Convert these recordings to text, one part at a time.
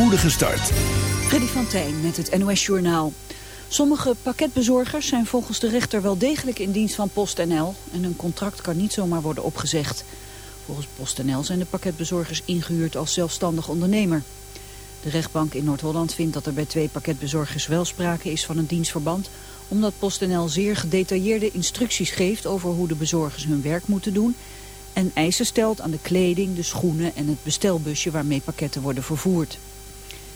spoedige start. Freddy van Tijn met het NOS Journaal. Sommige pakketbezorgers zijn volgens de rechter wel degelijk in dienst van PostNL... en hun contract kan niet zomaar worden opgezegd. Volgens PostNL zijn de pakketbezorgers ingehuurd als zelfstandig ondernemer. De rechtbank in Noord-Holland vindt dat er bij twee pakketbezorgers wel sprake is van een dienstverband... omdat PostNL zeer gedetailleerde instructies geeft over hoe de bezorgers hun werk moeten doen... en eisen stelt aan de kleding, de schoenen en het bestelbusje waarmee pakketten worden vervoerd.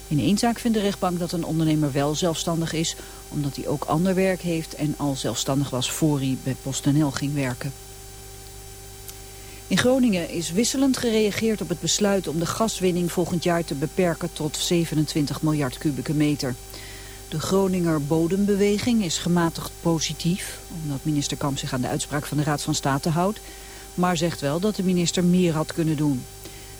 In één zaak vindt de rechtbank dat een ondernemer wel zelfstandig is... omdat hij ook ander werk heeft en al zelfstandig was voor hij bij PostNL ging werken. In Groningen is wisselend gereageerd op het besluit om de gaswinning volgend jaar te beperken tot 27 miljard kubieke meter. De Groninger bodembeweging is gematigd positief, omdat minister Kamp zich aan de uitspraak van de Raad van State houdt, maar zegt wel dat de minister meer had kunnen doen.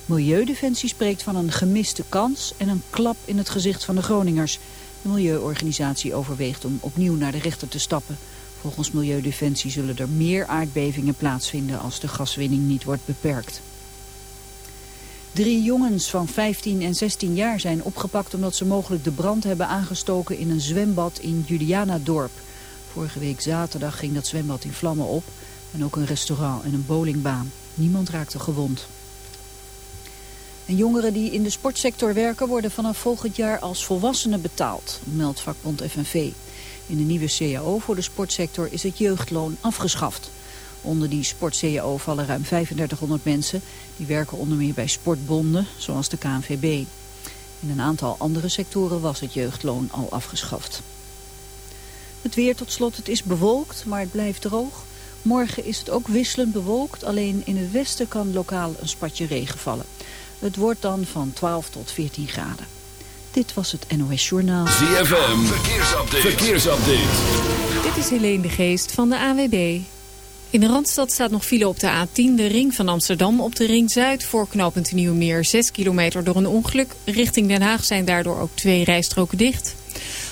Milieudefensie spreekt van een gemiste kans en een klap in het gezicht van de Groningers. De milieuorganisatie overweegt om opnieuw naar de rechter te stappen. Volgens Milieudefensie zullen er meer aardbevingen plaatsvinden als de gaswinning niet wordt beperkt. Drie jongens van 15 en 16 jaar zijn opgepakt omdat ze mogelijk de brand hebben aangestoken in een zwembad in Julianadorp. Vorige week zaterdag ging dat zwembad in vlammen op en ook een restaurant en een bowlingbaan. Niemand raakte gewond. En jongeren die in de sportsector werken worden vanaf volgend jaar als volwassenen betaald, meldt vakbond FNV. In de nieuwe CAO voor de sportsector is het jeugdloon afgeschaft. Onder die sport-CAO vallen ruim 3500 mensen. Die werken onder meer bij sportbonden, zoals de KNVB. In een aantal andere sectoren was het jeugdloon al afgeschaft. Het weer tot slot, het is bewolkt, maar het blijft droog. Morgen is het ook wisselend bewolkt, alleen in het westen kan lokaal een spatje regen vallen. Het wordt dan van 12 tot 14 graden. Dit was het NOS Journaal. ZFM, verkeersupdate. verkeersupdate. Dit is Helene de Geest van de AWB. In de Randstad staat nog file op de A10, de ring van Amsterdam. Op de ring Zuid voor knooppunt Nieuwmeer 6 kilometer door een ongeluk. Richting Den Haag zijn daardoor ook twee rijstroken dicht.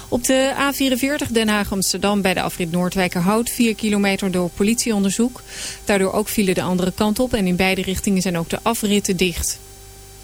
Op de A44 Den Haag-Amsterdam bij de afrit Noordwijkerhout 4 kilometer door politieonderzoek. Daardoor ook file de andere kant op en in beide richtingen zijn ook de afritten dicht.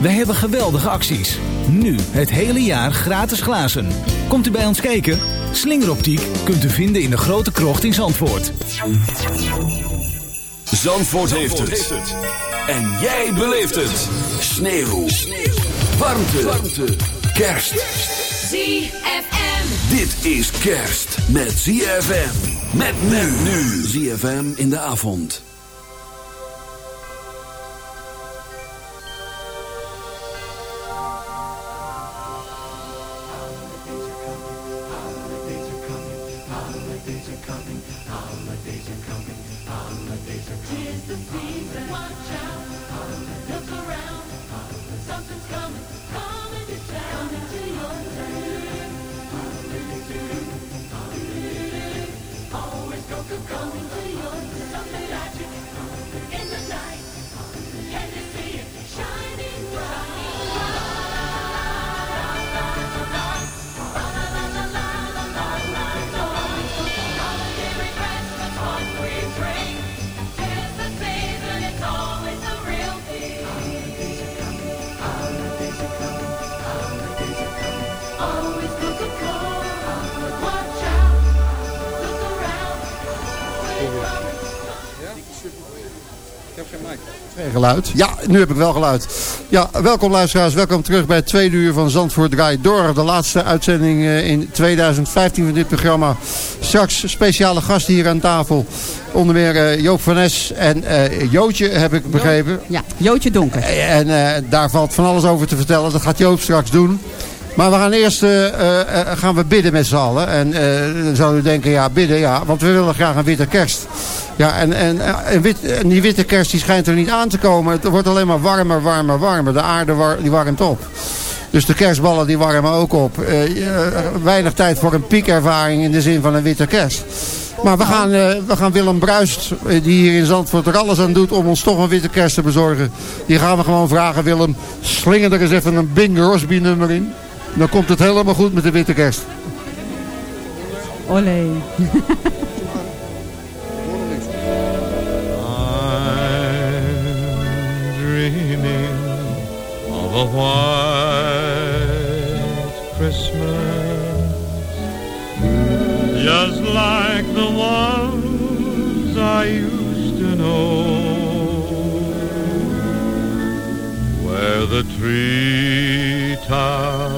Wij hebben geweldige acties. Nu het hele jaar gratis glazen. Komt u bij ons kijken? Slingeroptiek kunt u vinden in de grote krocht in Zandvoort. Zandvoort, heeft, het. En jij beleeft het. Sneeuw. Warmte. Warmte. Kerst. ZFM. Dit is kerst met ZFM. Met men nu. ZFM in de avond. Geluid. Ja, nu heb ik wel geluid. Ja, welkom luisteraars. Welkom terug bij het tweede uur van Zandvoort Draait Door. De laatste uitzending eh, in 2015 van dit programma. Straks speciale gasten hier aan tafel. Onder meer eh, Joop van Nes en eh, Jootje, heb ik begrepen. Ja, Jootje Donker. En eh, daar valt van alles over te vertellen. Dat gaat Joop straks doen. Maar we gaan eerst eh, eh, eh, gaan we bidden met z'n allen. En eh, dan zou u denken, ja, bidden, ja. Want we willen graag een witte kerst. Ja, en, en, en, wit, die witte kerst die schijnt er niet aan te komen. Het wordt alleen maar warmer, warmer, warmer. De aarde die warmt op. Dus de kerstballen die warmen ook op. Weinig tijd voor een piekervaring in de zin van een witte kerst. Maar we gaan, we gaan Willem Bruist, die hier in Zandvoort er alles aan doet om ons toch een witte kerst te bezorgen. Die gaan we gewoon vragen, Willem, slinger er eens even een Bing Crosby nummer in. Dan komt het helemaal goed met de witte kerst. Olé. I'm dreaming of a white Christmas, just like the ones I used to know, where the treetops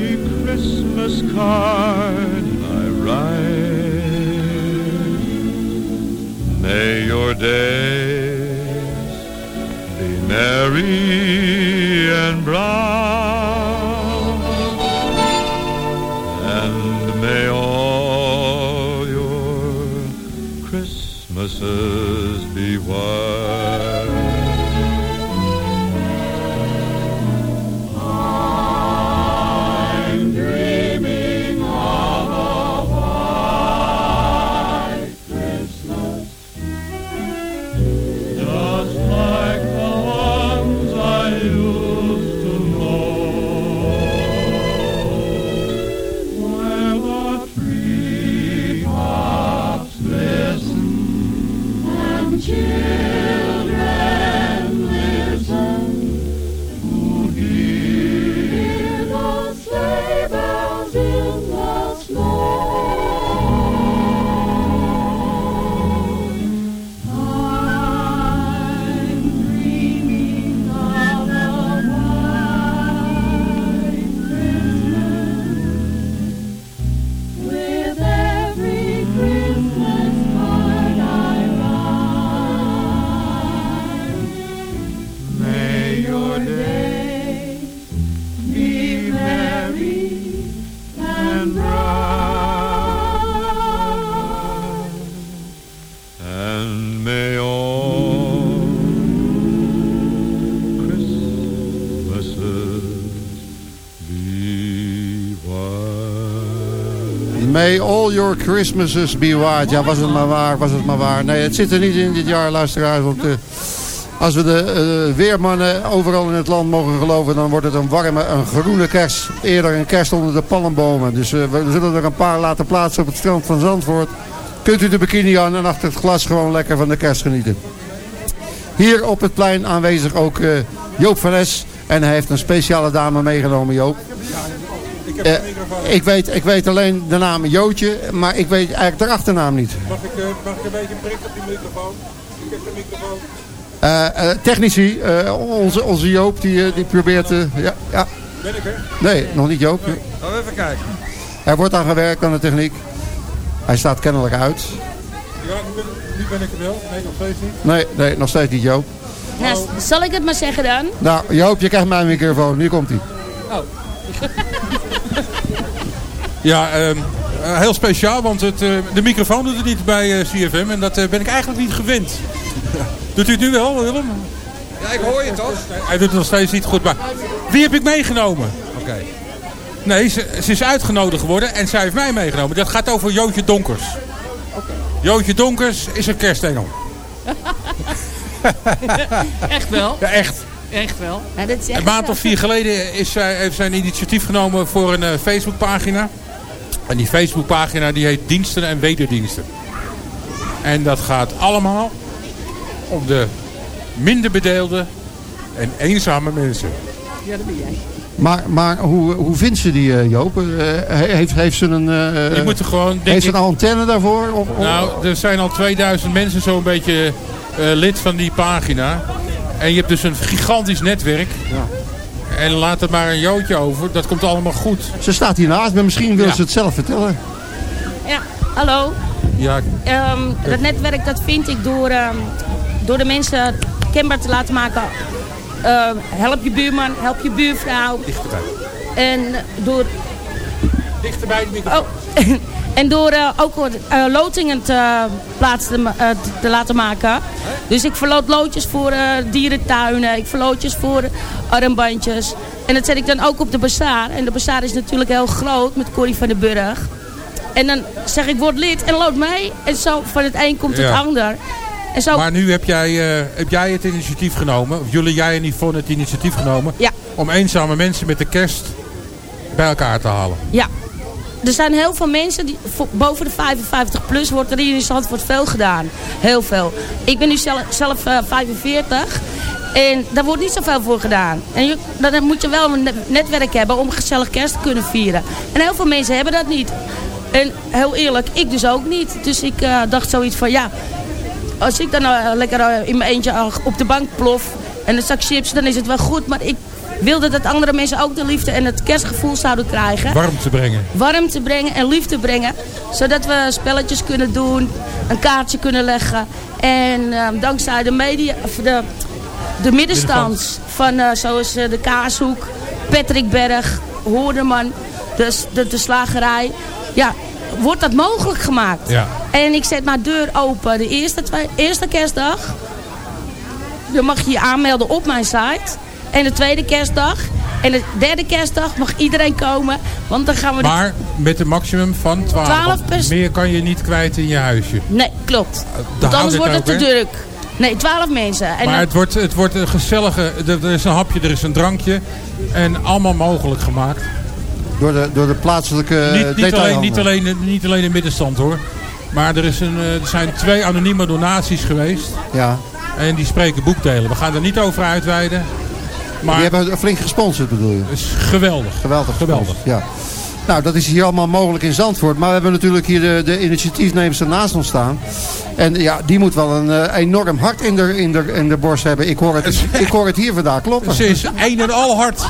Christmas card I write. May your days be merry and bright, and may all your Christmases be white. Christmases be white. Ja, was het maar waar, was het maar waar. Nee, het zit er niet in dit jaar, luisteraars. Want eh, als we de eh, weermannen overal in het land mogen geloven... dan wordt het een warme, een groene kerst. Eerder een kerst onder de palmbomen. Dus eh, we zullen er een paar laten plaatsen op het strand van Zandvoort. Kunt u de bikini aan en achter het glas gewoon lekker van de kerst genieten. Hier op het plein aanwezig ook Joop van Es. En hij heeft een speciale dame meegenomen, Joop. Eh, ik, weet, ik weet alleen de naam Jootje, maar ik weet eigenlijk de achternaam niet. Mag ik, eh, mag ik een beetje prikken op die microfoon? Ik heb de microfoon. Eh, eh, technici, eh, onze, onze Joop, die, die probeert... ja, ja. Ben ik er? Nee, nog niet Joop. Laten we even kijken. Er wordt aan gewerkt aan de techniek. Hij staat kennelijk uit. Ja, nu ben, nu ben ik er wel. Nee, nog steeds niet. Nee, nee, nog steeds niet Joop. Nou, zal ik het maar zeggen dan? Nou, Joop, je krijgt mijn microfoon. Hier komt hij. Ja, ehm, eh, heel speciaal, want het, eh, de microfoon doet het niet bij eh, CFM en dat ben ik eigenlijk niet gewend. Doet u het nu wel, Willem? Ja, ik hoor je toch? Hij doet het nog steeds niet goed, maar wie heb ik meegenomen? Oké. Nee, ze, ze is uitgenodigd geworden en zij heeft mij meegenomen. Dat gaat over Jootje Donkers. Jootje Donkers is een kerstengel. Echt wel? Ja, echt. Echt wel. Ja, dat is echt Een maand zo. of vier geleden is zij, heeft zij een initiatief genomen voor een eh, Facebookpagina. En die Facebookpagina die heet Diensten en Wederdiensten. En dat gaat allemaal om de minder bedeelde en eenzame mensen. Ja, dat ben jij. Maar, maar hoe, hoe vindt ze die, eh, Joop? Eh, he- heeft, heeft ze een, eh, Die moeten gewoon, heeft ze ik, een antenne daarvoor? Of, of- Nou, er zijn al 2000 mensen zo'n beetje eh, lid van die pagina. En je hebt dus een gigantisch netwerk. En laat er maar een jootje over. Dat komt allemaal goed. Ze staat hier naast me. Misschien wil Ja. ze het zelf vertellen. Ja, hallo. Ja, Ehm, dat netwerk dat vind ik door, ehm, door de mensen kenbaar te laten maken. Ehm, help je buurman, help je buurvrouw. dichterbij. En door, Dichterbij de microfoon. oh, en door eh, ook eh, lotingen te, plaats te, ma- eh, te laten maken. Dus ik verloot loodjes voor dierentuinen. Ik verlootjes voor armbandjes. En dat zet ik dan ook op de bazaar. En de bazaar is natuurlijk heel groot met Corrie van den Burg. En dan zeg ik, word lid en lood mee. En zo van het een komt het ander. En zo, Maar nu heb jij, heb jij het initiatief genomen. Of jullie, jij en Yvonne het initiatief genomen. Ja. Om eenzame mensen met de kerst bij elkaar te halen. ja. Er zijn heel veel mensen, die, boven de 55 plus wordt er hier in Zandvoort veel gedaan. Heel veel. Ik ben nu zelf, zelf eh, 45 en daar wordt niet zoveel voor gedaan. En je, dan moet je wel een net- netwerk hebben om gezellig kerst te kunnen vieren. En heel veel mensen hebben dat niet. En heel eerlijk, ik dus ook niet. Dus ik eh, dacht zoiets van ja, als ik dan eh, lekker eh, in mijn eentje eh, op de bank plof en een zak chips, dan is het wel goed. Maar ik wilde dat andere mensen ook de liefde en het kerstgevoel zouden krijgen. Warm te brengen. Warmte brengen en liefde brengen. Zodat we spelletjes kunnen doen, een kaartje kunnen leggen. En eh, dankzij de media, of de, de middenstand van eh, zoals eh, de Kaashoek, Patrick Berg, Hoorderman, de, de, de slagerij. Ja, wordt dat mogelijk gemaakt. Ja. En ik zet mijn deur open de eerste, twee, eerste kerstdag. Dan mag je je aanmelden op mijn site. En de tweede kerstdag. En de derde kerstdag mag iedereen komen. Want dan gaan we... de- Maar met een maximum van 12. 12 want pers- Meer kan je niet kwijt in je huisje. Nee, klopt. Daar Want anders wordt het het te druk. Nee, 12 mensen. En maar dan- het wordt, het wordt een gezellige... Er is een hapje, er is een drankje. En allemaal mogelijk gemaakt. Door de, door de plaatselijke niet, niet, alleen, niet, alleen, niet alleen de middenstand hoor. Maar er, is een, eh, er zijn twee anonieme donaties geweest. Ja. En die spreken boekdelen. We gaan er niet over uitweiden. Maar Die hebben flink gesponsord bedoel je? is geweldig. Geweldig. Geweldig. Ja. Nou, dat is hier allemaal mogelijk in Zandvoort. Maar we hebben natuurlijk hier de, de initiatiefnemers ernaast ons staan. En ja, die moet wel een eh, enorm hart in de, in, de, in de borst hebben. Ik hoor het, ik hoor het hier vandaag kloppen. Ze is een en al hart.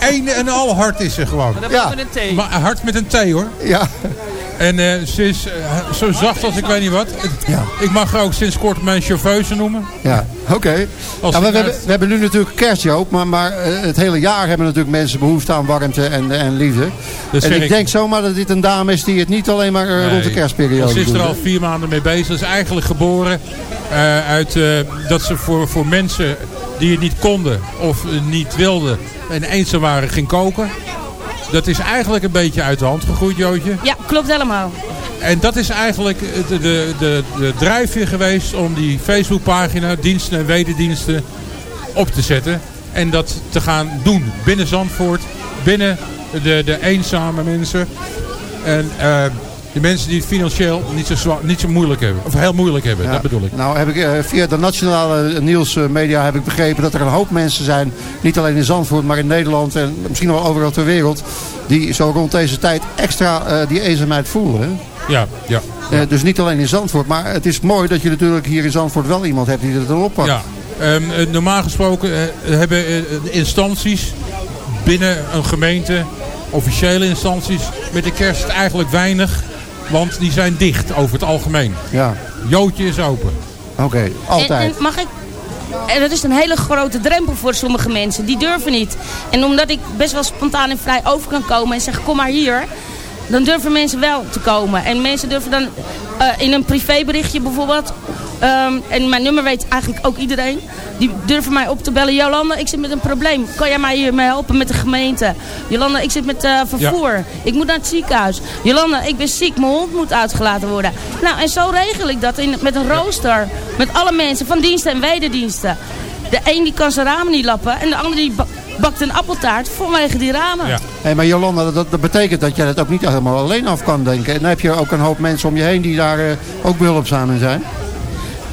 Een en al hart is ze gewoon. Ja. we een thee. Maar een hart met een T hoor. Ja. En eh, ze is zo zacht als ik weet niet wat. Ja. Ik mag haar ook sinds kort mijn chauffeuse noemen. Ja, oké. Ik we, hebben, we hebben nu natuurlijk kerstjoop, maar, maar eh, het hele jaar hebben natuurlijk mensen behoefte aan warmte en, en liefde. Dat en ik, ik. denk zomaar dat dit een dame is die het niet alleen maar eh, rond de kerstperiode Ze is er al vier maanden mee bezig. Ze is eigenlijk geboren eh, uit dat ze voor, voor mensen die het niet konden of niet wilden en eenzaam waren ging koken. Dat is eigenlijk een beetje uit de hand gegroeid, Jootje. Ja, klopt helemaal. En dat is eigenlijk de, de, de, de drijfveer geweest om die Facebookpagina, diensten en wederdiensten op te zetten. En dat te gaan doen binnen Zandvoort, binnen de, de eenzame mensen. En eh, de mensen die het financieel niet zo, niet zo moeilijk hebben. Of heel moeilijk hebben, Ja. dat bedoel ik. Nou heb ik eh, via de nationale nieuwsmedia heb ik begrepen dat er een hoop mensen zijn, niet alleen in Zandvoort, maar in Nederland en misschien wel overal ter wereld, die zo rond deze tijd extra eh, die eenzaamheid voelen. hè? Ja, ja. Eh, dus niet alleen in Zandvoort, maar het is mooi dat je natuurlijk hier in Zandvoort wel iemand hebt die het erop pakt. Ja, ehm, eh, normaal gesproken eh, hebben eh, instanties binnen een gemeente, officiële instanties, met de kerst eigenlijk weinig. Want die zijn dicht over het algemeen. Ja, Jootje is open. oké, altijd. En, en mag ik... En dat is een hele grote drempel voor sommige mensen. Die durven niet. En omdat ik best wel spontaan en vrij over kan komen en zeg kom maar hier. Dan durven mensen wel te komen. En mensen durven dan eh, in een privéberichtje bijvoorbeeld... ehm, en mijn nummer weet eigenlijk ook iedereen. Die durven mij op te bellen. Jolanda, ik zit met een probleem. Kan jij mij hiermee helpen met de gemeente? Jolanda, ik zit met eh, vervoer. Ik moet naar het ziekenhuis. Jolanda, ik ben ziek. Mijn hond moet uitgelaten worden. Nou, en zo regel ik dat in, met een rooster. Met alle mensen van diensten en wederdiensten. De een die kan zijn ramen niet lappen. En de ander die bakt een appeltaart vanwege die ramen. Hey, maar Jolanda, dat, dat betekent dat jij dat ook niet helemaal alleen af kan denken. En dan heb je ook een hoop mensen om je heen die daar eh, ook behulpzaam in zijn.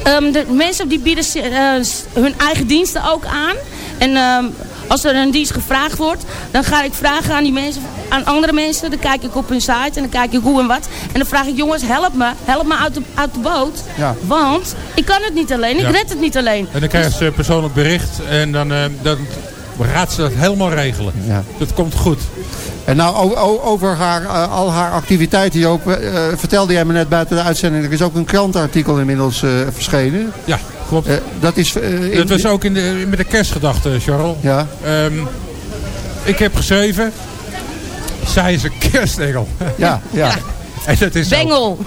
Ehm, de mensen die bieden eh, hun eigen diensten ook aan. En ehm, als er een dienst gevraagd wordt, dan ga ik vragen aan die mensen, aan andere mensen. Dan kijk ik op hun site en dan kijk ik hoe en wat. En dan vraag ik, jongens, help me. Help me uit de, uit de boot. Ja. Want ik kan het niet alleen. Ik Ja. red het niet alleen. En dan krijgen ze persoonlijk bericht en dan, eh, dan gaat ze dat helemaal regelen. Ja. Dat komt goed. En nou, over haar, eh, al haar activiteiten, Joop, eh, vertelde jij me net buiten de uitzending. Er is ook een krantenartikel inmiddels eh, verschenen. Ja, klopt. Eh, dat is... eh, in- Dat was ook in de, met de kerstgedachte, Charles. Ja. Ehm, ik heb geschreven, zij is een kerstengel. Ja, ja. En dat is. Bengel.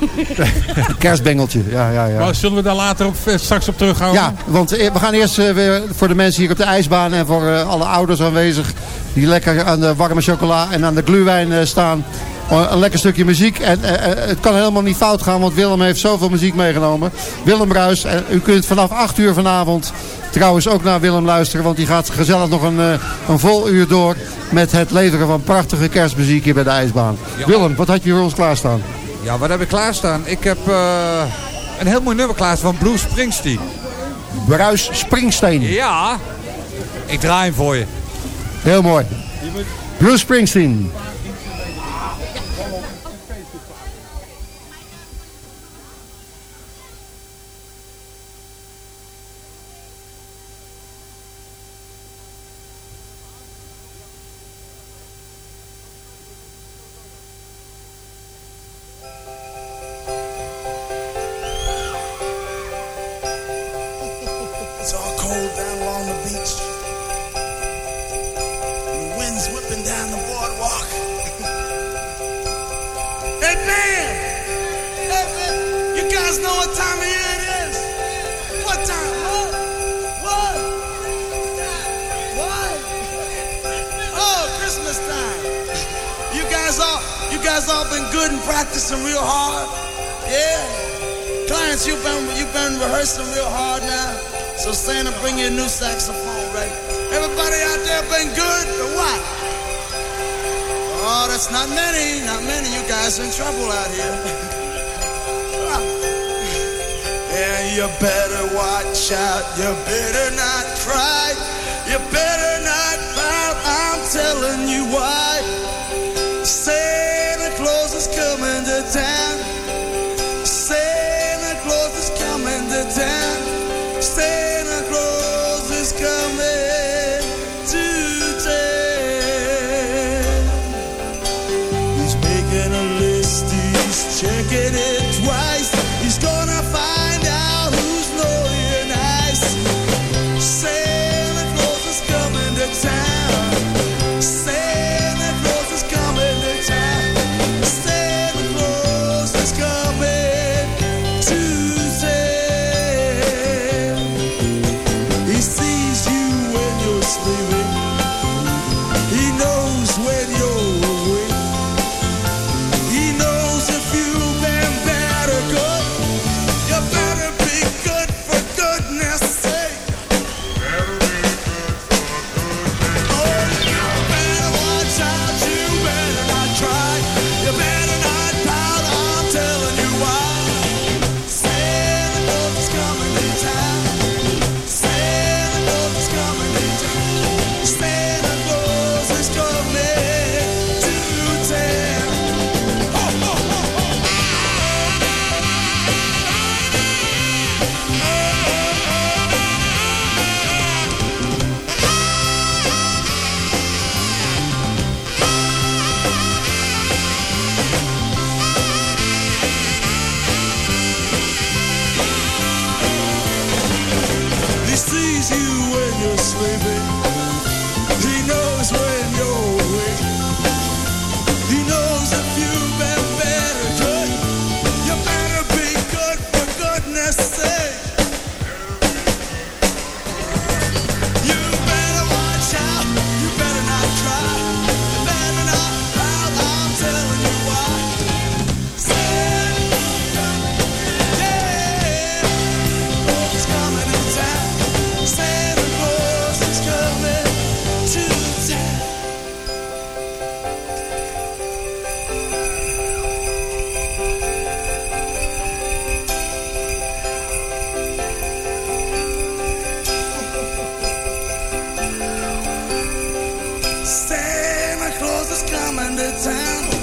Kerstbengeltje, ja, ja, ja. Maar zullen we daar later op, eh, straks op terughouden? Ja, want eh, we gaan eerst eh, weer voor de mensen hier op de ijsbaan en voor eh, alle ouders aanwezig die lekker aan de warme chocola en aan de gluwijn eh, staan. Eh, Een lekker stukje muziek. En het kan helemaal niet fout gaan, want Willem heeft zoveel muziek meegenomen. Willem Ruis, en u kunt vanaf 8 uur vanavond trouwens ook naar Willem luisteren. Want die gaat gezellig nog een, eh, een vol uur door met het leveren van prachtige kerstmuziek hier bij de ijsbaan. Ja. Willem, wat had je voor ons klaarstaan? Ja, wat heb ik klaarstaan? Ik heb eh, een heel mooi nummer klaarstaan van Bruce Springsteen. Bruis Springsteen. Ja, ik draai hem voor je. Heel mooi. Bruce Springsteen. I'm in the town.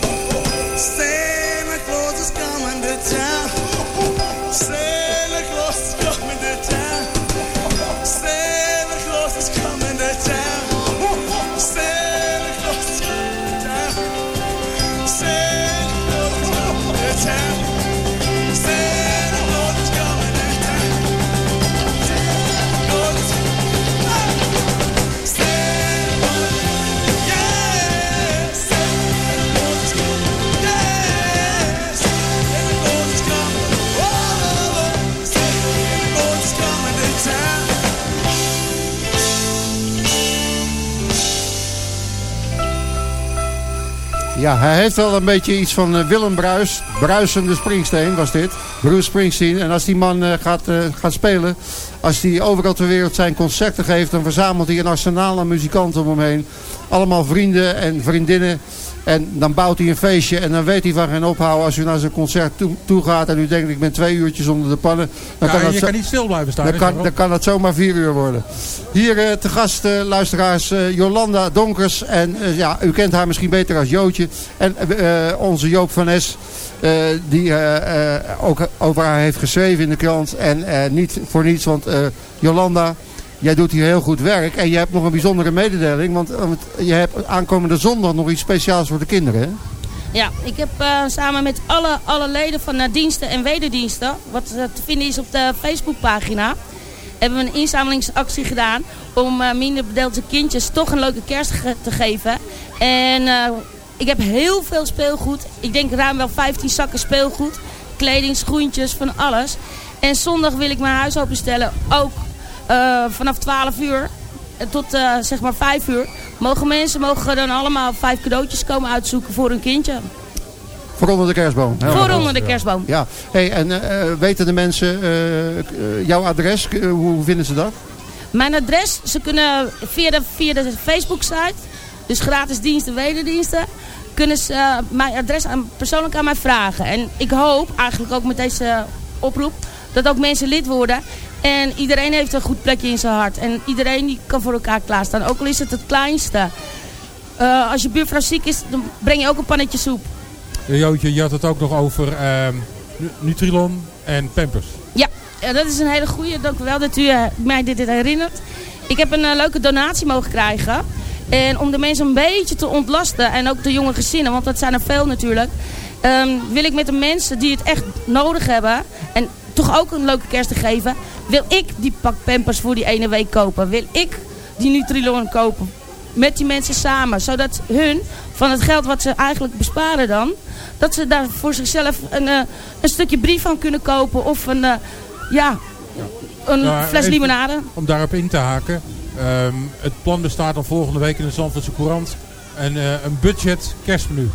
Ja, hij heeft wel een beetje iets van eh, Willem Bruis. Bruisende Springsteen was dit. Bruce Springsteen. En als die man eh, gaat, eh, gaat spelen, als hij overal ter wereld zijn concerten geeft, dan verzamelt hij een arsenaal aan muzikanten om hem heen. Allemaal vrienden en vriendinnen. En dan bouwt hij een feestje en dan weet hij van geen ophouden. Als u naar zijn concert toe, toe gaat en u denkt ik ben twee uurtjes onder de pannen. Dan Ja, kan dat je kan niet stil blijven staan. dan kan, dan kan het zomaar vier uur worden. Hier eh, te gast, eh, luisteraars, eh, Jolanda Donkers. En ja, u kent haar misschien beter als Jootje. En onze Joop van Es, die ook over haar heeft geschreven in de krant. En niet voor niets, want Jolanda, jij doet hier heel goed werk. En je hebt nog een bijzondere mededeling. Want, want je hebt aankomende zondag nog iets speciaals voor de kinderen. Hè? Ja, ik heb eh, samen met alle, alle leden van eh, diensten en wederdiensten, wat eh, te vinden is op de Facebookpagina, hebben we een inzamelingsactie gedaan om eh, minder bedeelde kindjes toch een leuke kerst te geven. En eh, ik heb heel veel speelgoed. Ik denk ruim wel 15 zakken speelgoed. Kleding, schoentjes, van alles. En zondag wil ik mijn huis openstellen. Ook eh, vanaf 12 uur tot eh, zeg maar 5 uur. Mogen mensen mogen dan allemaal vijf cadeautjes komen uitzoeken voor hun kindje. Voor onder de kerstboom. Voor onder de kerstboom. Ja, hey, en eh, weten de mensen jouw adres? Hoe vinden ze dat? Mijn adres, ze kunnen via de, via de Facebook site, dus gratis diensten, wederdiensten, kunnen ze mijn adres aan, persoonlijk aan mij vragen. En ik hoop eigenlijk ook met deze oproep dat ook mensen lid worden. En iedereen heeft een goed plekje in zijn hart. En iedereen die kan voor elkaar klaarstaan. Ook al is het het kleinste. Eh, als je buurvrouw ziek is, dan breng je ook een pannetje soep. Jootje, je had het ook nog over Nu- Nutrilon en Pampers. Ja, ja, dat is een hele goede. Dank u wel dat u eh, mij dit herinnert. Ik heb een eh, leuke donatie mogen krijgen. En om de mensen een beetje te ontlasten, en ook de jonge gezinnen, want dat zijn er veel natuurlijk, ehm, wil ik met de mensen die het echt nodig hebben, en toch ook een leuke kerst te geven, wil ik die pak pampers voor die ene week kopen. Wil ik die Nutrilon kopen. Met die mensen samen. Zodat hun, van het geld wat ze eigenlijk besparen dan, dat ze daar voor zichzelf een, eh, een stukje brief van kunnen kopen. Of een, eh, ja, een Ja, fles limonade. Om daarop in te haken. ehm, het plan bestaat dan volgende week in de Zandvoortse Courant. En, eh, een budget kerstmenu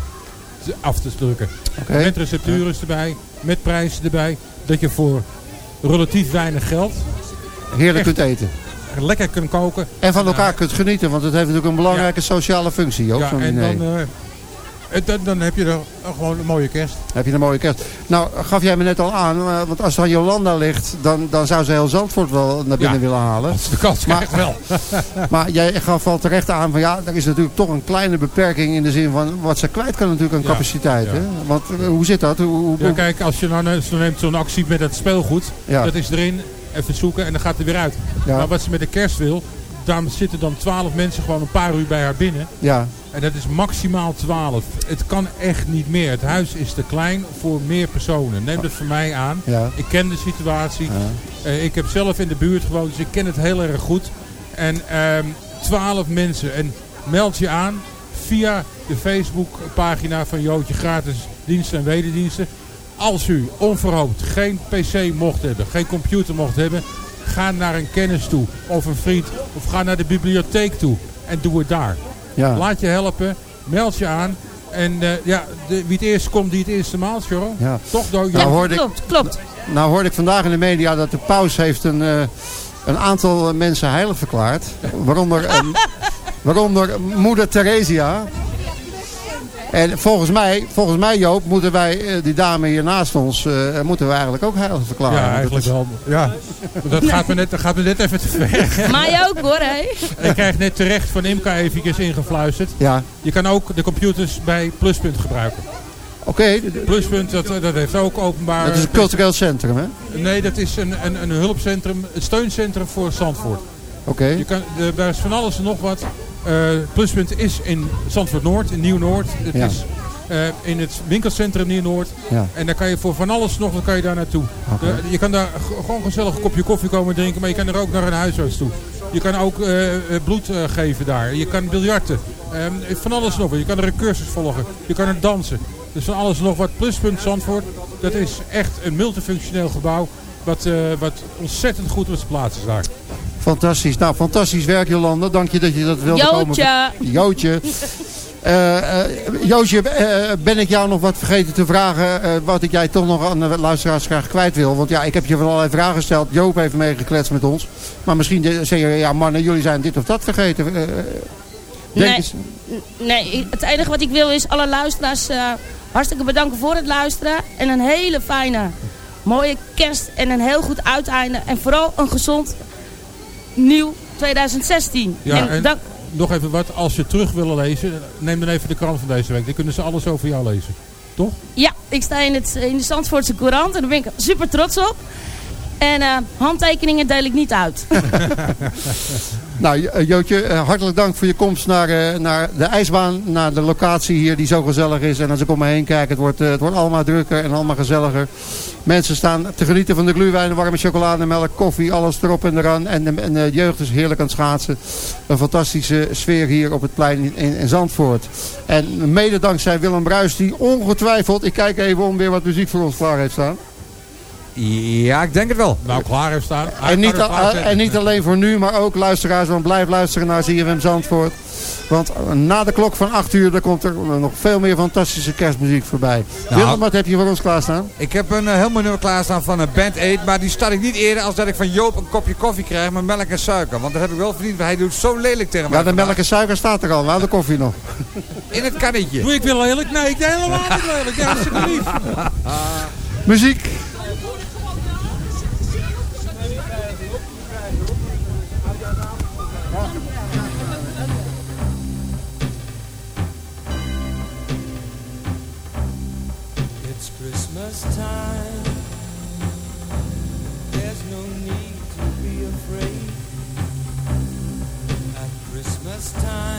af te drukken. Met receptures erbij. Met prijzen erbij. Dat je voor relatief weinig geld Heerlijk kunt eten. lekker kunt koken. En van elkaar kunt genieten, want het heeft natuurlijk een belangrijke sociale functie. Joop, Ja, en dan, eh, dan, dan heb je er gewoon een mooie kerst. Heb je een mooie kerst. Nou, gaf jij me net al aan, eh, want als er aan Jolanda ligt, dan, dan zou ze heel Zandvoort wel naar binnen Ja, willen halen. Als de kans Maar- wel. Maar jij gaf al terecht aan van ja, er is natuurlijk toch een kleine beperking in de zin van wat ze kwijt kan natuurlijk aan Ja, capaciteit. ja. Hè? Want eh, hoe zit dat? Hoe, hoe- Ja, kijk, als je nou neemt zo'n actie met het speelgoed. Ja. Dat is erin, even zoeken en dan gaat het weer uit. Maar wat ze met de kerst wil, daar zitten dan twaalf mensen gewoon een paar uur bij haar binnen. ja, En dat is maximaal 12. Het kan echt niet meer. Het huis is te klein voor meer personen. Neem dat van mij aan. ja, Ik ken de situatie. Eh, ik heb zelf in de buurt gewoond, dus ik ken het heel erg goed. En ehm 12 mensen. En meld je aan via de Facebookpagina van Jootje Gratis Diensten en Wederdiensten. Als u onverhoopt geen pc mocht hebben, geen computer mocht hebben... ga naar een kennis toe of een vriend of ga naar de bibliotheek toe en doe het daar. Ja. Laat je helpen, meld je aan. En eh, ja, de, wie het eerst komt, die het eerste maalt, Charles. ja. Toch, Do- Nou, Jo? hoorde ik, Klopt, klopt. nou hoorde ik vandaag in de media dat de paus heeft een, eh, een aantal eh, mensen heilig verklaard. Waaronder, waaronder moeder Theresia. En volgens mij, volgens mij Joop, moeten wij eh, die dame hier naast ons, eh, moeten we eigenlijk ook heilig verklaren. Ja, eigenlijk dat wel. Ja. Dat gaat me net, dat gaat me net even te ver. Mij ook hoor, hé. Ik krijg net terecht van Imka eventjes ingefluisterd. Ja. Je kan ook de computers bij Pluspunt gebruiken. Oké, Pluspunt, dat, dat heeft ook openbaar... dat is een cultureel centrum, hè? Nee, dat is een, een, een hulpcentrum, een steuncentrum voor Zandvoort. Oké. Je kan, de, daar is van alles en nog wat. Eh, Pluspunt is in Zandvoort Noord, in Nieuw-Noord. Het Ja. is eh, in het winkelcentrum Nieuw-Noord. Ja. En daar kan je voor van alles nog, dan kan je daar naartoe. Je kan daar gewoon gezellig een kopje koffie komen drinken, maar je kan er ook naar een huisarts toe. Je kan ook eh, bloed geven daar. Je kan biljarten. Ehm, van alles nog. Je kan er een cursus volgen. Je kan er dansen. Dus van alles nog wat. Pluspunt Zandvoort. Dat is echt een multifunctioneel gebouw. Wat, wat ontzettend goed op zijn plaats is daar. Fantastisch. Nou, fantastisch werk Jolanda. Dank je dat je dat wilde Jootje. komen. Jootje. Eh, eh, Jootje, eh, ben ik jou nog wat vergeten te vragen wat ik jij toch nog aan de luisteraars graag kwijt wil? Want ja, ik heb je van allerlei vragen gesteld. Joop heeft meegekletst met ons. Maar misschien de- zeg je, ja mannen, jullie zijn dit of dat vergeten. Denk Nee. eens. Nee, het enige wat ik wil is alle luisteraars hartstikke bedanken voor het luisteren. En een hele fijne, mooie kerst en een heel goed uiteinde. En vooral een gezond nieuw 2016. Ja, en nog even wat. Als je terug willen lezen, neem dan even de krant van deze week. Dan kunnen ze alles over jou lezen. Toch? Ja, ik sta in, het, in de Zandvoortse Courant en daar ben ik super trots op. En eh, handtekeningen deel ik niet uit. Nou, Jo- Jootje, eh, hartelijk dank voor je komst naar, eh, naar de ijsbaan. Naar de locatie hier die zo gezellig is. En als ik om me heen kijk, het wordt, eh, het wordt allemaal drukker en allemaal gezelliger. Mensen staan te genieten van de gluwijn, warme chocolademelk, koffie, alles erop en eraan. En, de- jeugd is heerlijk aan het schaatsen. Een fantastische sfeer hier op het plein in, in, in Zandvoort. En mede dankzij Willem Bruis, die ongetwijfeld, ik kijk even om weer wat muziek voor ons klaar heeft staan. Ja, ik denk het wel. Nou, klaar heeft staan. Hij En niet, al- zetten. en niet alleen voor nu, maar ook luisteraars. Want blijf luisteren naar ZFM Zandvoort. Want na de klok van 8 uur dan komt er nog veel meer fantastische kerstmuziek voorbij. Nou. Willem, wat heb je voor ons klaarstaan? Ik heb een uh, heel mooi nummer klaarstaan van een Band 8. Maar die start ik niet eerder als dat ik van Joop een kopje koffie krijg met melk en suiker. Want dat heb ik wel verdiend. want Hij doet zo lelijk tegen mij. Ja, de melk en suiker staat er al. Maar de koffie nog. In het kannetje. Doe ik weer lelijk? Nee, ik deed helemaal niet lelijk. Ja, alsjeblieft. Muziek. Christmas time.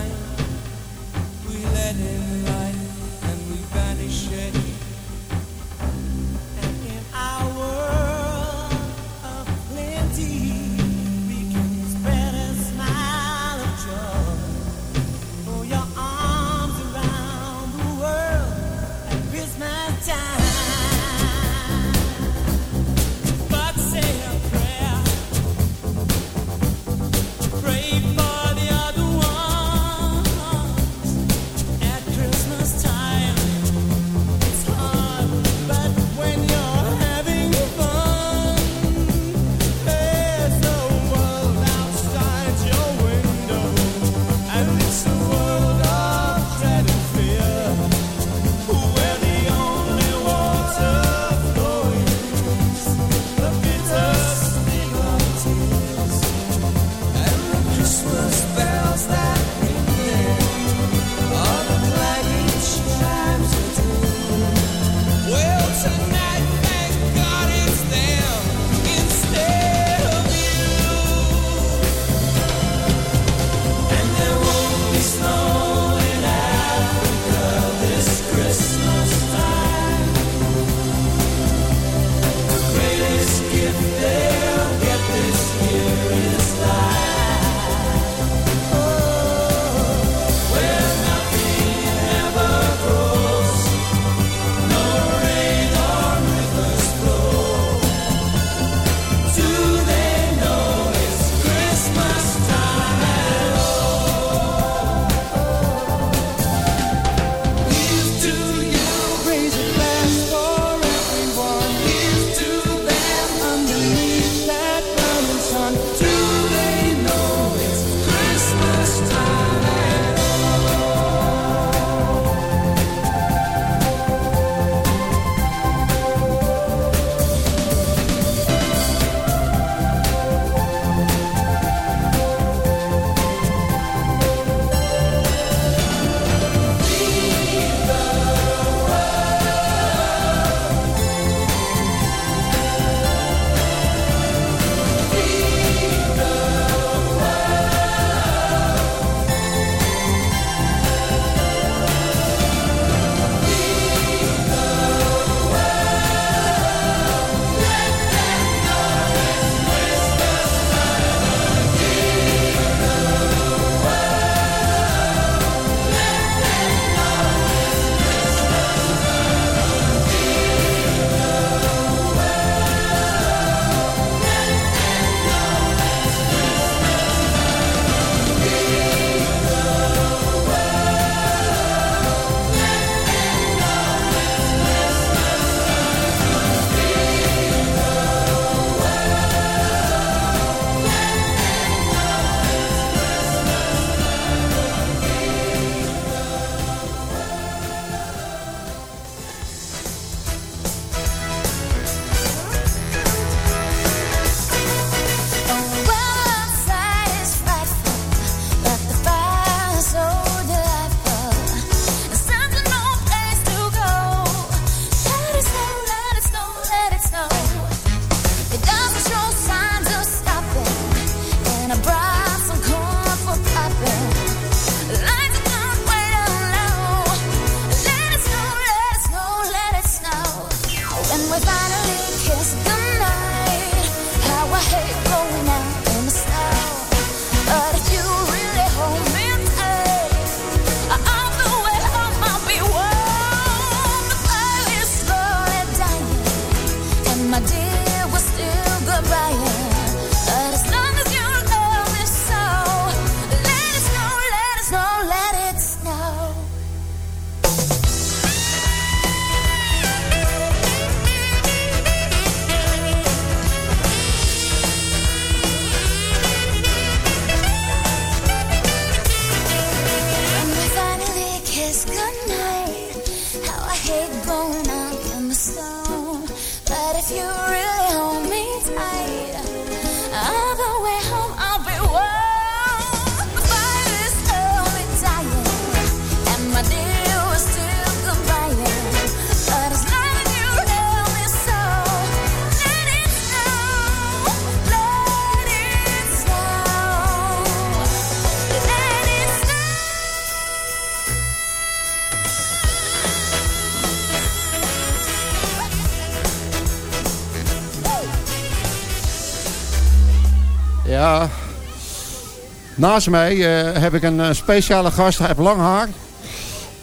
Naast mij eh, heb ik een eh, speciale gast. Hij heeft lang haar.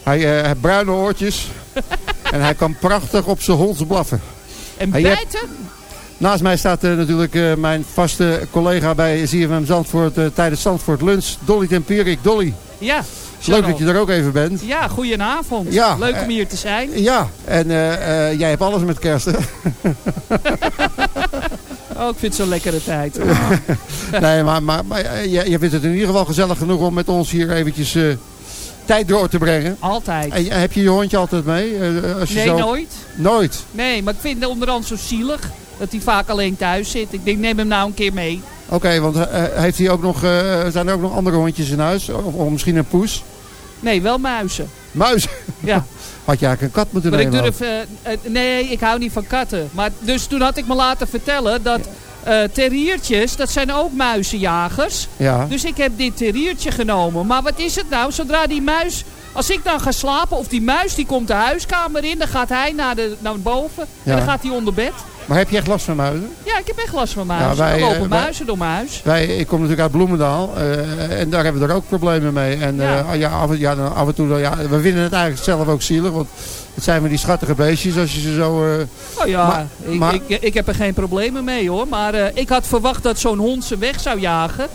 Hij eh, heeft bruine oortjes. en hij kan prachtig op zijn hond blaffen. En hebt- bijten? Naast mij staat natuurlijk mijn vaste collega bij ZFM Zandvoort tijdens Zandvoort Lunch. Dolly Tempierik. Dolly, Ja. leuk dat je er ook even bent. Ja, goedenavond. Ja, Leuk om hier te zijn. Ja, en jij hebt alles met kerst. hè? Oh, ik vind het zo'n lekkere tijd. nee, maar, maar, maar eh, je, je vindt het in ieder geval gezellig genoeg om met ons hier eventjes eh, tijd door te brengen. Altijd. En, heb je je hondje altijd mee? Eh, als je Nee, zo... nooit. Nooit? Nee, maar ik vind het onderhand zo zielig dat hij vaak alleen thuis zit. Ik denk, neem hem nou een keer mee. Oké, want heeft hij ook nog, zijn er ook nog andere hondjes in huis? Of, of misschien een poes? Nee, wel muizen. Muis? Ja. Had je eigenlijk een kat moeten Maar ik durf... eh, eh, nee, ik hou niet van katten. Maar dus toen had ik me laten vertellen dat eh terriertjes, dat zijn ook muizenjagers. Ja. Dus ik heb dit terriertje genomen. Maar wat is het nou? Zodra die muis... Als ik dan ga slapen, of die muis die komt de huiskamer in, dan gaat hij naar, de, naar boven. Ja. En dan gaat hij onder bed. Maar heb je echt last van muizen? Ja, ik heb echt last van muizen. Ja, wij, er lopen eh, wij- muizen door mijn huis. Wij, ik kom natuurlijk uit Bloemendaal eh, en daar hebben we er ook problemen mee. En Ja. ja. ja, af, en- ja, af en toe, ja, we vinden het eigenlijk zelf ook zielig. Want het zijn maar die schattige beestjes als je ze zo... eh, Oh ja, Maar- ik, maar- ik, ik heb er geen problemen mee hoor. Maar eh, ik had verwacht dat zo'n hond ze weg zou jagen.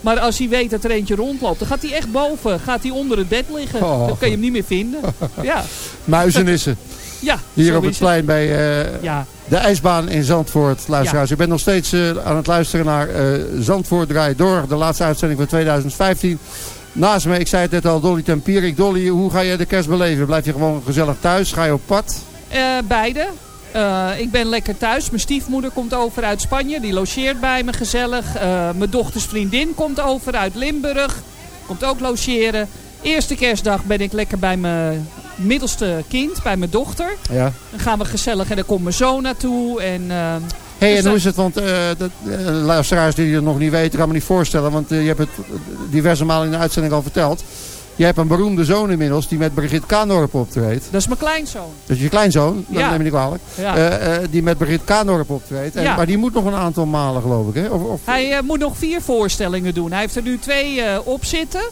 Maar als hij weet dat er eentje rondloopt, dan gaat hij echt boven. Gaat hij onder het bed liggen. Oh. Dan kan je hem niet meer vinden. Ja, muizenissen. ja Hier op het plein bij eh, Ja. De ijsbaan in Zandvoort. Luisteraars, u bent nog steeds eh, aan het luisteren naar eh, Zandvoort draait door. De laatste uitzending van 2015. Naast me, ik zei het net al, Dolly Tempierik. Dolly, hoe ga je de kerst beleven? Blijf je gewoon gezellig thuis? Ga je op pad? Eh, beide. Ik ben lekker thuis. Mijn stiefmoeder komt over uit Spanje. Die logeert bij me gezellig. Mijn dochters vriendin komt over uit Limburg. Komt ook logeren. Eerste kerstdag ben ik lekker bij mijn middelste kind. Bij mijn dochter. Ja. Dan gaan we gezellig en dan komt mijn zoon naartoe. En, hey, dus en hoe is het? Want eh, eh, luisteraars die het nog niet weten, kan me niet voorstellen. Want je hebt het diverse malen in de uitzending al verteld. Je hebt een beroemde zoon inmiddels die met Brigitte Kaandorp optreedt. Dat is mijn kleinzoon. Dat is je kleinzoon, dat Ja. neem ik niet kwalijk. Ja. Die met Brigitte Kaandorp optreedt. En, Ja. Maar die moet nog een aantal malen geloof ik. Hè? Of, of, Hij moet nog vier voorstellingen doen. Hij heeft er nu twee op zitten.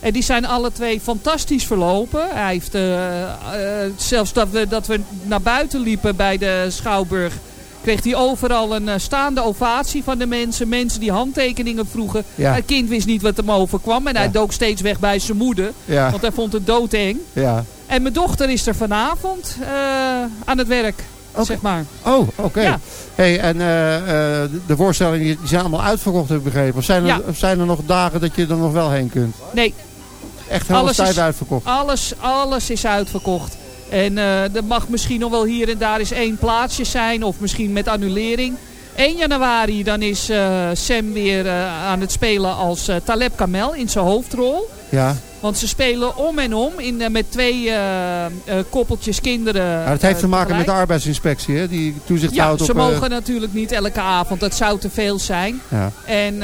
En die zijn alle twee fantastisch verlopen. Hij heeft eh, eh, zelfs dat we, dat we naar buiten liepen bij de Schouwburg. Kreeg hij overal een eh, staande ovatie van de mensen. Mensen die handtekeningen vroegen. Ja. Het kind wist niet wat hem overkwam. En hij Ja. dook steeds weg bij zijn moeder. Ja. Want hij vond het doodeng. ja. En mijn dochter is er vanavond aan het werk. Zeg maar. Oh, oké. Ja. Hey, en de- voorstellingen die zijn allemaal uitverkocht, heb ik begrepen. Of zijn er, Ja. of zijn er nog dagen dat je er nog wel heen kunt? Nee, Echt is- uitverkocht. Alles, alles is uitverkocht. En eh, er mag misschien nog wel hier en daar eens één plaatsje zijn. Of misschien met annulering. 1 januari dan is eh, Sam weer eh, aan het spelen als Taleb Kamel in zijn hoofdrol. Ja. Want ze spelen om en om in, eh, met twee eh, eh, koppeltjes kinderen. ja, dat heeft te maken met de arbeidsinspectie, hè? die toezicht Ja, houdt ze op... eh, mogen natuurlijk niet elke avond. Dat zou te veel zijn. ja. En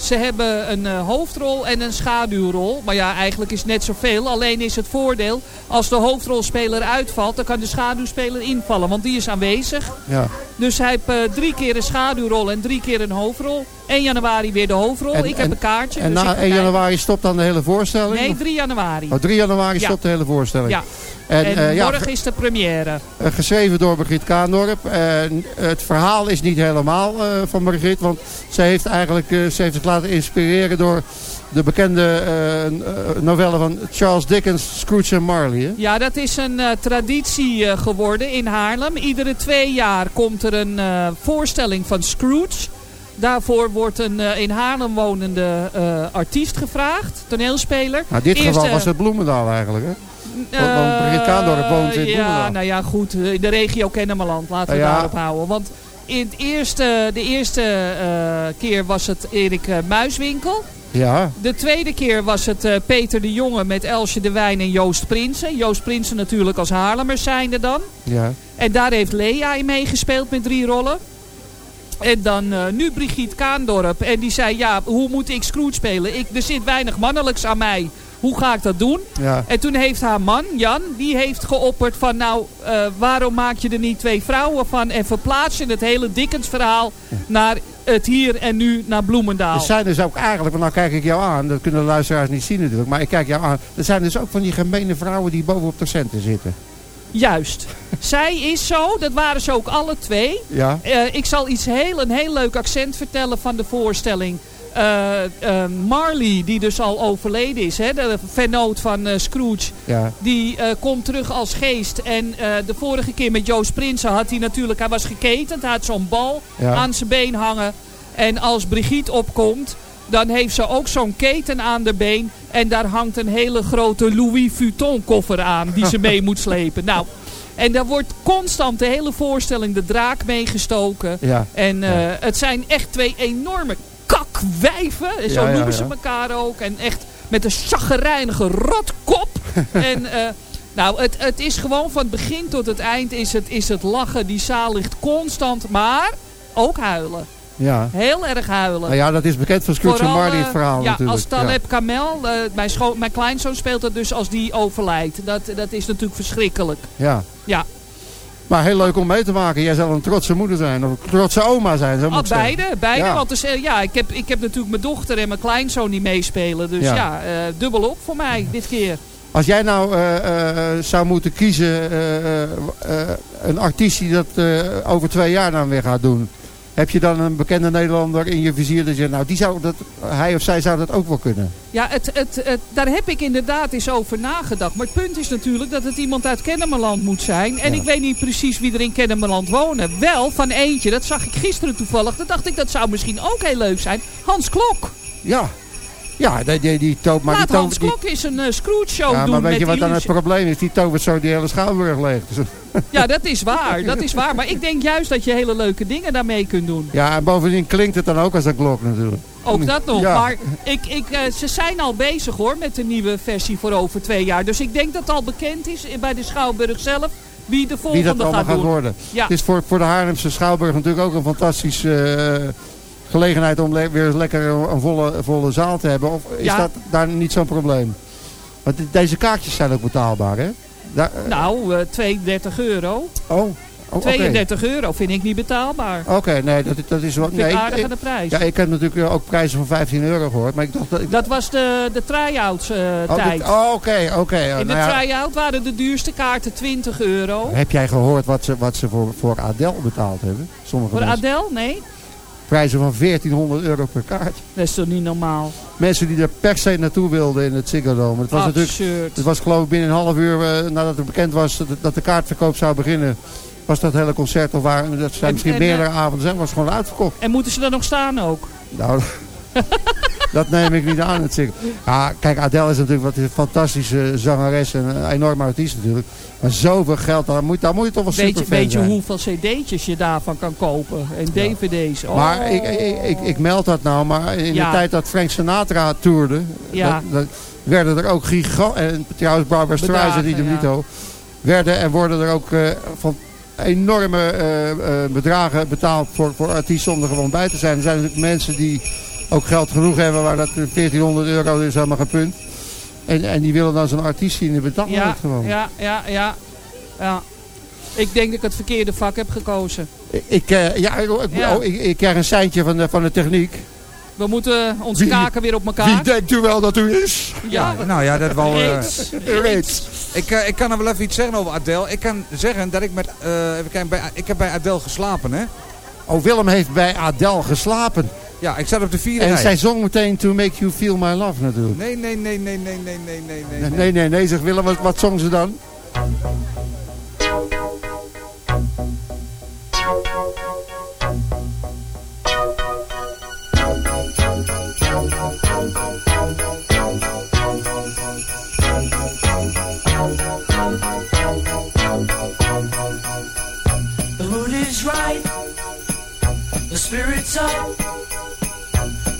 ze hebben een hoofdrol en een schaduwrol. Maar ja, eigenlijk is het net zoveel. Alleen is het voordeel, als de hoofdrolspeler uitvalt, dan kan de schaduwspeler invallen. Want die is aanwezig. Ja. Dus hij heeft drie keer een schaduwrol en drie keer een hoofdrol. 1 januari weer de hoofdrol. En- ik heb en- een kaartje. En dus na ik ga 1 kijken. januari stopt dan de hele voorstelling? Nee, Of- 3 januari. Oh, 3 januari Ja. stopt de hele voorstelling. Ja. En, En, eh, ja, morgen is de première. Eh, geschreven door Brigitte Kaandorp. En het verhaal is niet helemaal eh, van Brigitte. Want ze heeft eigenlijk eh, ze heeft zich laten inspireren door de bekende eh, eh, novelle van Charles Dickens, Scrooge en Marley. Hè? Ja, dat is een eh, traditie eh, geworden in Haarlem. Iedere twee jaar komt er een eh, voorstelling van Scrooge. Daarvoor wordt een eh, in Haarlem wonende eh, artiest gevraagd, toneelspeler. Nou, in dit Eerst, geval eh, was het Bloemendaal eigenlijk. Hè? want- Brigitte Kaandorp woont in Ja, Bloemendaal. nou ja, goed. In de regio Kennemerland. Laten we Ja. daarop houden. Want in het eerste, de eerste keer was het Erik Muiswinkel. Ja, De tweede keer was het Peter de Jonge met Elsje de Wijn en Joost Prinsen. Joost Prinsen natuurlijk als Haarlemmers zijnde dan. ja. En daar heeft Lea in meegespeeld met drie rollen. En dan eh, nu Brigitte Kaandorp. En die zei, ja, hoe moet ik Scrooge spelen? Ik, er zit weinig mannelijks aan mij hoe ga ik dat doen? Ja. En toen heeft haar man, Jan, die heeft geopperd van nou, eh, waarom maak je er niet twee vrouwen van en verplaats je het hele Dickens verhaal naar het hier en nu naar Bloemendaal. Er zijn dus ook eigenlijk, want nou kijk ik jou aan, dat kunnen de luisteraars niet zien natuurlijk, maar ik kijk jou aan. Er zijn dus ook van die gemene vrouwen die bovenop de centen zitten. Juist. Zij is zo, dat waren ze ook alle twee. Ja. Eh, ik zal iets heel, een heel leuk accent vertellen van de voorstelling. Eh, eh, Marley, die dus al overleden is, hè, de vennoot van Scrooge, Ja. die komt terug als geest. En de vorige keer met Joost Prinsen had hij natuurlijk, hij was geketend, hij had zo'n bal Ja. aan zijn been hangen. En als Brigitte opkomt, dan heeft ze ook zo'n keten aan de been. En daar hangt een hele grote Louis Vuitton koffer aan die ze mee moet slepen. Nou, en daar wordt constant de hele voorstelling de draak meegestoken. Ja. En eh, het zijn echt twee enorme kakwijven. En zo Ja, noemen ze elkaar ook. En echt met een chagrijnige rotkop. en eh, nou, het, het is gewoon van het begin tot het eind is het, is het lachen. Die zaal ligt constant, maar ook huilen. Ja. Heel erg huilen. Nou ja, dat is bekend van Vooral, Marley het eh, verhaal ja, natuurlijk. als Taleb Kamel, eh, mijn, mijn kleinzoon speelt dat dus als die overlijdt. Dat, dat is natuurlijk verschrikkelijk. Ja. Ja, Maar heel leuk om mee te maken. Jij zal een trotse moeder zijn. Of een trotse oma zijn. Zo moet zeggen. beide, beide. Ja. Want dus, ja, ik, heb, ik heb natuurlijk mijn dochter en mijn kleinzoon die meespelen. Dus Ja. ja, eh, dubbel op voor mij dit keer. Als jij nou zou moeten kiezen een artiest die dat over twee jaar dan weer gaat doen. Heb je dan een bekende Nederlander in je vizier dat je nou die zou dat, hij of zij zou dat ook wel kunnen. Ja, het, het, het, daar heb ik inderdaad eens over nagedacht. Maar het punt is natuurlijk dat het iemand uit Kennemerland moet zijn. En ik weet niet precies wie er in Kennemerland wonen. Wel van eentje, dat zag ik gisteren toevallig. Dat dacht ik, dat zou misschien ook heel leuk zijn. Hans Klok. Ja, ja die, die, die toop, maar Laat die Hans Klok eens een Scrooge show ja, doen maar weet je wat dan het probleem is? Die tovert zo die hele Schouwburg leeg. Dus- Ja, dat is waar. Dat is waar. Maar ik denk juist dat je hele leuke dingen daarmee kunt doen. ja, en bovendien klinkt het dan ook als een klok natuurlijk. Ook dat nog. Ja. Maar ik, ik, eh, ze zijn al bezig hoor met de nieuwe versie voor over twee jaar. Dus ik denk dat het al bekend is bij de Schouwburg zelf wie de Wie volgende dat allemaal gaat, gaat worden. Ja. Het is voor, voor de Haarlemse Schouwburg natuurlijk ook een fantastische eh, gelegenheid om le- weer lekker een, volle, volle zaal te hebben. Of is Ja. dat daar niet zo'n probleem? Want de- deze kaartjes zijn ook betaalbaar, hè? Daar, eh, Nou, eh 32 euro. oh, oh, oké. 32 euro vind ik niet betaalbaar. Oké, nee, dat, dat is wat... Nee, aardig aan de prijs. Ja, ik heb natuurlijk ook prijzen van 15 euro gehoord, maar ik dacht dat... Ik, Dat was de, de try-outs eh, oh, tijd. oh, oké, oké. In de Nou ja, try-out waren de duurste kaarten 20 euro. heb jij gehoord wat ze, wat ze voor, voor Adele betaald hebben? Sommige Voor mensen. Adele? Nee. Prijzen van 1400 euro per kaart. Dat is toch niet normaal? Mensen die er per se naartoe wilden in het Ziggo Dome. Het was natuurlijk, het was geloof ik binnen een half uur eh, nadat het bekend was dat, de kaartverkoop zou beginnen. Was dat hele concert of waren dat zijn En- misschien en, meerdere eh, avonden zijn, was gewoon uitverkocht. En moeten ze er nog staan ook? Nou, dat neem ik niet aan het Ziggo. Ja, kijk, Adele is natuurlijk wat een fantastische zangeres en een enorme artiest natuurlijk. Maar zoveel geld, daar moet, daar moet je toch wel Weet je, superfan weet je hoeveel cd'tjes je daarvan kan kopen? En dvd's. Oh. Maar ik, ik, ik, ik meld dat nou, maar in de tijd dat Frank Sinatra toerde, Ja. dat, dat werden er ook gigantisch, en trouwens Barbara Streisand, die de werden en worden er ook eh, van enorme eh, eh, bedragen betaald voor, voor artiesten om er gewoon bij te zijn. Er zijn natuurlijk mensen die ook geld genoeg hebben waar dat 1400 euro is helemaal geen punt. En, en die willen dan zo'n artiest zien in betalen ja, het gewoon. ja, ja, ja, ja. Ik denk dat ik het verkeerde vak heb gekozen. Ik, eh, ja, ik, Ja. oh, ik, ik krijg een seintje van de, van de techniek. We moeten onze Wie- kaken weer op elkaar. Wie denkt u wel dat u is? Ja, Nou ja, dat wel... eh, reeds. Reeds. ik, eh, ik kan er wel even iets zeggen over Adele. Ik kan zeggen dat ik met... eh, even kijken, bij, ik heb bij Adele geslapen, hè. Oh, Willem heeft bij Adele geslapen. Ja, ik zat op de vierde En rij. zij zong meteen To Make You Feel My Love natuurlijk. Nee, nee, nee, nee, nee, nee, nee, nee. Nee, nee, nee, nee, nee zeg Willem, wat, wat zong ze dan? The mood is right, the spirit's up.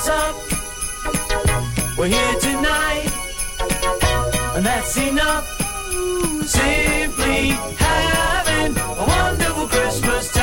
lights up. We're here tonight, and that's enough. Simply having a wonderful Christmas time.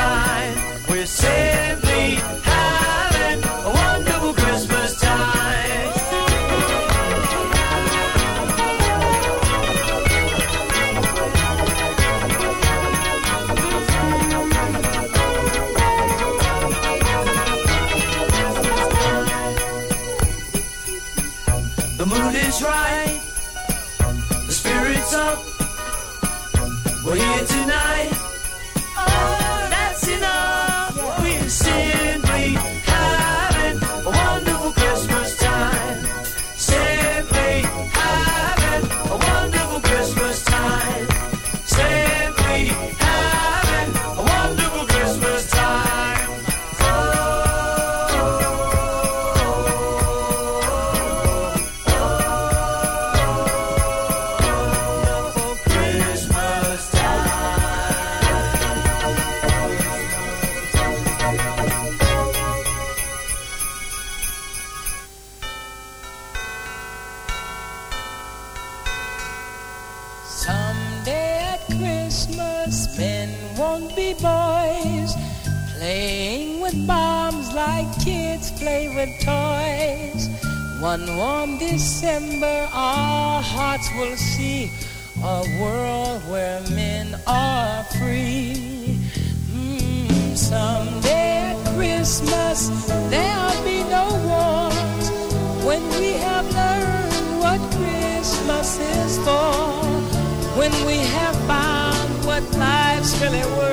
One warm December, our hearts will see a world where men are free. Mm, someday at Christmas, there'll be no wars when we have learned what Christmas is for, when we have found what life's really worth.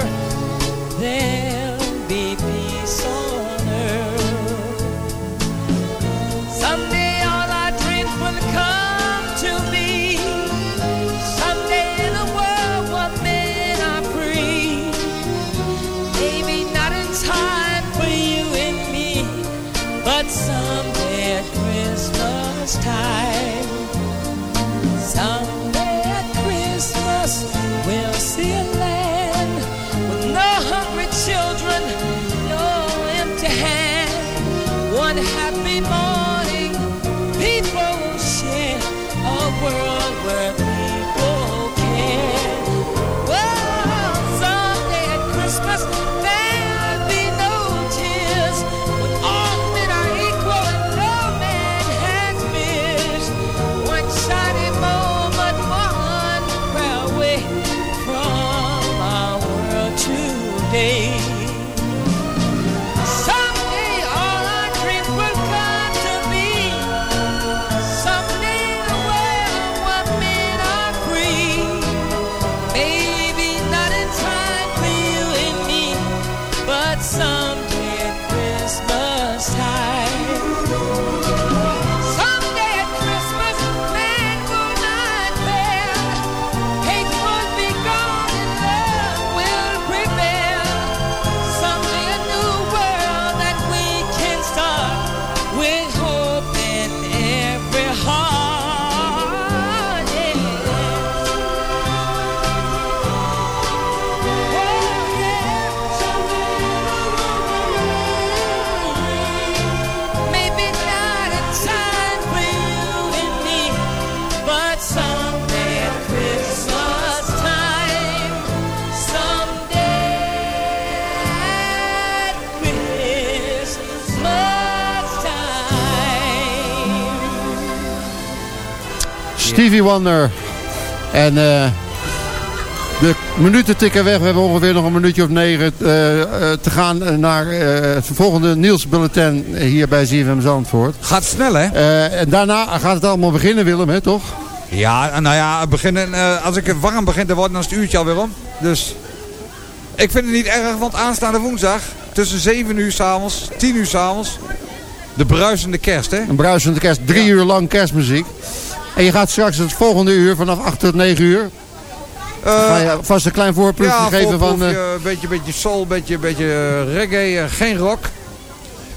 Stevie Wonder. En eh, de minuten tikken weg. We hebben ongeveer nog een minuutje of negen eh, eh, te gaan naar het volgende Niels Bulletin hier bij ZFM Zandvoort. Gaat snel hè? En daarna gaat het allemaal beginnen Willem, hè, toch? Ja, nou ja, beginnen, als ik het warm begin te worden, dan is het uurtje alweer om. Dus ik vind het niet erg, want aanstaande woensdag tussen 7 uur s'avonds, 10 uur s'avonds, de bruisende kerst hè. Een bruisende kerst, drie uur lang kerstmuziek. En je gaat straks het volgende uur vanaf 8 tot 9 uur. ga je vast een klein voorproefje ja, geven van... eh, Een beetje, beetje soul, beetje, beetje eh, reggae, eh, geen rock.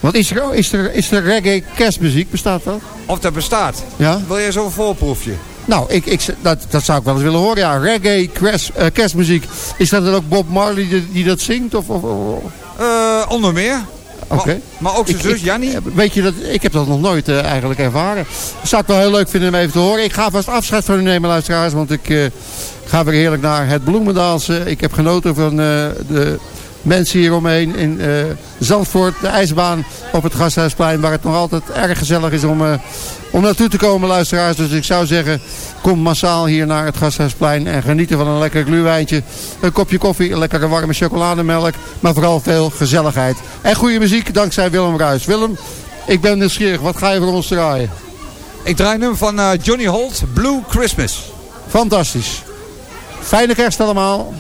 want is er, is, er, is er reggae kerstmuziek, bestaat dat? Of dat bestaat. Ja? Wil jij zo'n voorproefje? Nou, ik, ik, dat, dat zou ik wel eens willen horen. Ja, reggae kerst, eh, kerstmuziek. Is dat dan ook Bob Marley die, die dat zingt? Of, of, of- Eh, onder meer. Oké. Maar, maar ook zijn Ik- zus Jannie. Weet je dat, ik heb dat nog nooit eh, eigenlijk ervaren. Zou ik wel heel leuk vinden om even te horen. Ik ga vast afscheid van u nemen, luisteraars. Want ik eh, ga weer heerlijk naar het bloemendansen. Ik heb genoten van eh, de mensen hier omheen in eh, Zandvoort. De ijsbaan op het Gasthuisplein. Waar het nog altijd erg gezellig is om, eh, om naartoe te komen, luisteraars. Dus ik zou zeggen, kom massaal hier naar het Gasthuisplein. En genieten van een lekker gluwijntje. Een kopje koffie, een lekkere warme chocolademelk. Maar vooral veel gezelligheid. En goede muziek dankzij Willem Ruis. Willem, ik ben nieuwsgierig. Wat ga je voor ons draaien? Ik draai nummer van eh, Johnny Holt, Blue Christmas. Fantastisch. Fijne kerst allemaal.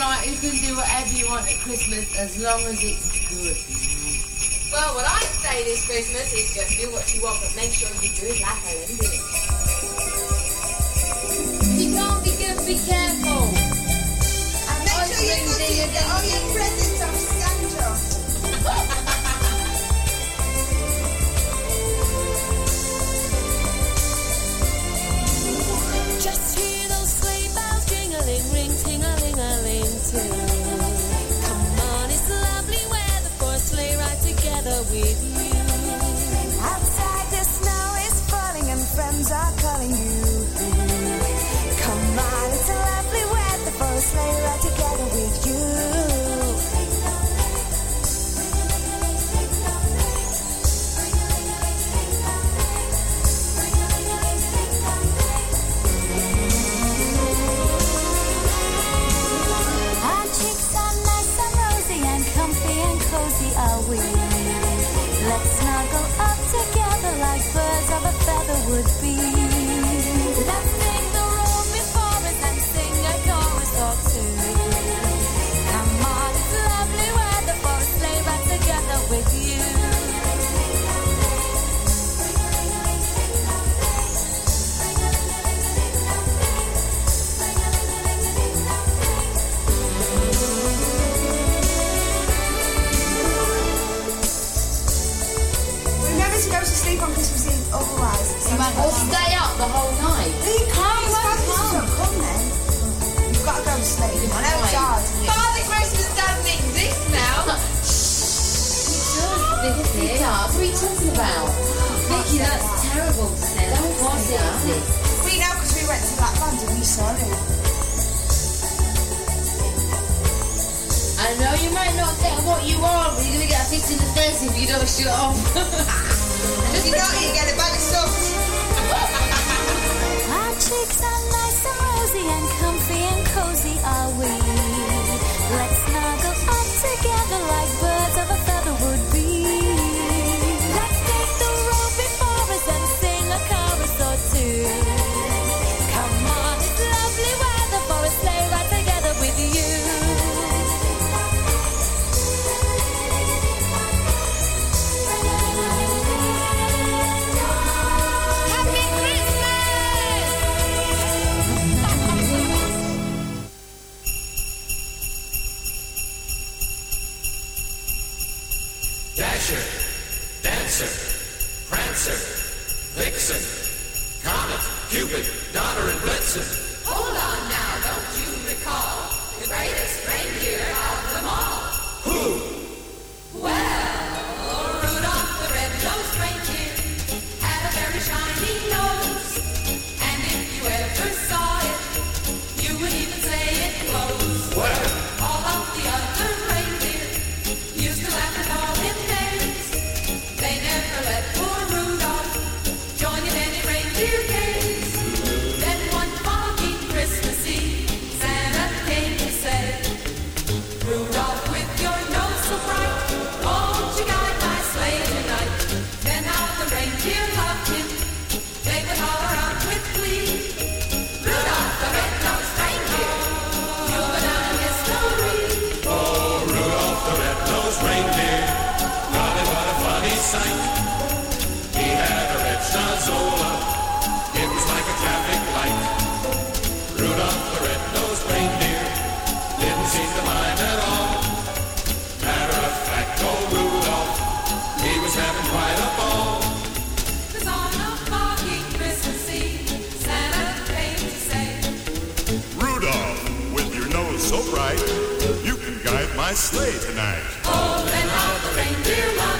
right, you can do whatever you want at Christmas as long as it's good. Well, what I say this Christmas is just do what you want, but make sure you do it like Ellen did. You can't be good, be careful. And make sure you do all your presents. to to the fence if you don't shut off. if you don't, you get it by yourself. Our cheeks are nice and rosy and comfy and cozy, are we? Let's snuggle up together like birds of a feather would be. so bright. You can guide my sleigh tonight. Oh, and all the reindeer